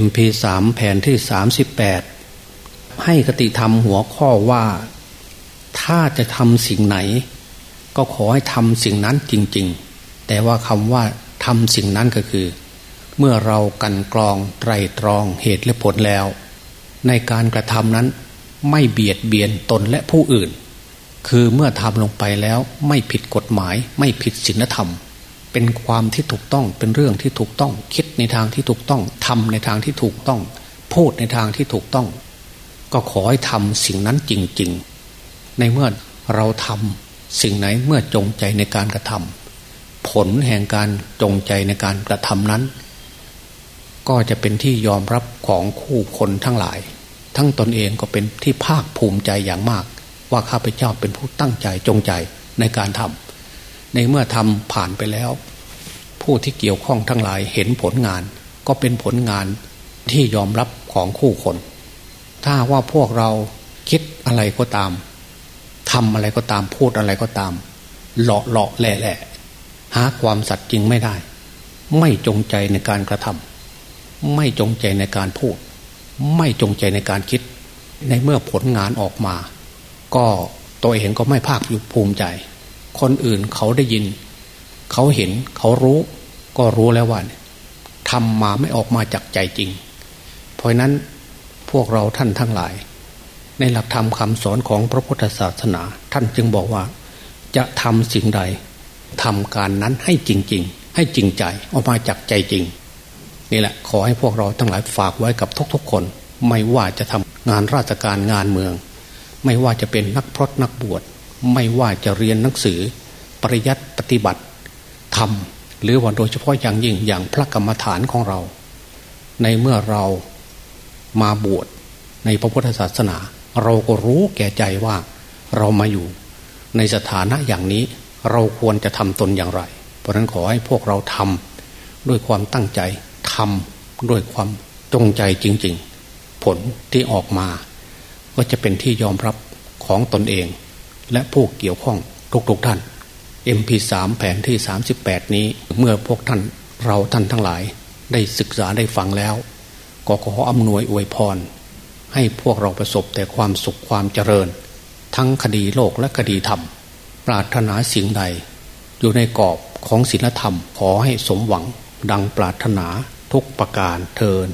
MP3 แผ่นที่ 38 ให้คติธรรมหัวข้อว่า ถ้าจะทำสิ่งไหน ก็ขอให้ทำสิ่งนั้นจริง ๆ แต่ว่าคำว่าทำสิ่งนั้นก็คือ เมื่อเรากันกรองไตรตรองเหตุและผลแล้ว ในการกระทำนั้นไม่เบียดเบียนตนและผู้อื่น คือเมื่อทำลงไปแล้วไม่ผิดกฎหมายไม่ผิดศีลธรรม เป็นความที่ถูกต้องเป็นเรื่องที่ถูกต้อง คิดในทางที่ถูกต้องทำในทางที่ถูกต้อง พูดในทางที่ถูกต้อง ก็ขอให้ทำสิ่งนั้นจริง ๆ ในเมื่อเราทำสิ่งไหนเมื่อจงใจในการกระทำผลแห่งการจงใจในการกระทำนั้น ก็จะเป็นที่ยอมรับของคู่คนทั้งหลาย ทั้งตนเองก็เป็นที่ภาคภูมิใจอย่างมาก ว่าข้าพเจ้าเป็นผู้ตั้งใจจงใจในการทำ ในเมื่อทำผ่านไปแล้ว ผู้ที่เกี่ยวข้องทั้งหลายเห็นผลงาน ก็เป็นผลงานที่ยอมรับของคู่คน ถ้าว่าพวกเราคิดอะไรก็ตามทำอะไรก็ตามพูดอะไรก็ตาม หลาะหลาะแหล่แหล่หาความสัตย์จริงไม่ได้ ไม่จงใจในการกระทำไม่จงใจในการพูด ไม่จงใจในการคิด ในเมื่อผลงานออกมา ก็ตัวเองก็ไม่ภาคภูมิใจ คนอื่นเขาได้ยิน เขาเห็นเขารู้ ก็รู้แล้วว่าทำมาไม่ออกมาจากใจจริง เพราะนั้นพวกเราท่านทั้งหลาย ในหลักธรรมคำสอนของพระพุทธศาสนา ท่านจึงบอกว่า จะทำสิ่งใดทำการนั้นให้จริง ๆ ให้จริงใจออกมาจากใจจริงนี่แหละขอให้พวกเราทั้งหลายฝากไว้กับทุกๆคน ไม่ว่าจะทำงานราชการงานเมือง ไม่ว่าจะเป็นนักพรตนักบวช ไม่ว่าจะเรียนหนังสือ ปริยัติปฏิบัติทำหรือว่าโดยเฉพาะอย่างยิ่งอย่างพระกรรมฐานของเรา ในเมื่อเรามาบวชในพระพุทธศาสนา เราก็รู้แก่ใจว่าเรามาอยู่ในสถานะอย่างนี้เราควรจะทำตนอย่างไร เพราะนั้นขอให้พวกเราทำด้วยความตั้งใจทำด้วยความจงใจจริง ๆ ผลที่ออกมา ก็จะเป็นที่ยอมรับของตนเอง และผู้เกี่ยวข้องทุกๆท่าน MP3 แผนที่ 38 นี้เมื่อพวกท่านเราท่านทั้งหลาย ได้ศึกษาได้ฟังแล้วก็ขออำนวยอวยพร ให้พวกเราประสบแต่ความสุขความเจริญ ทั้งคดีโลกและคดีธรรม ปรารถนาสิ่งใด อยู่ในกรอบของศีลธรรม ขอให้สมหวังดังปรารถนาทุกประการเทิน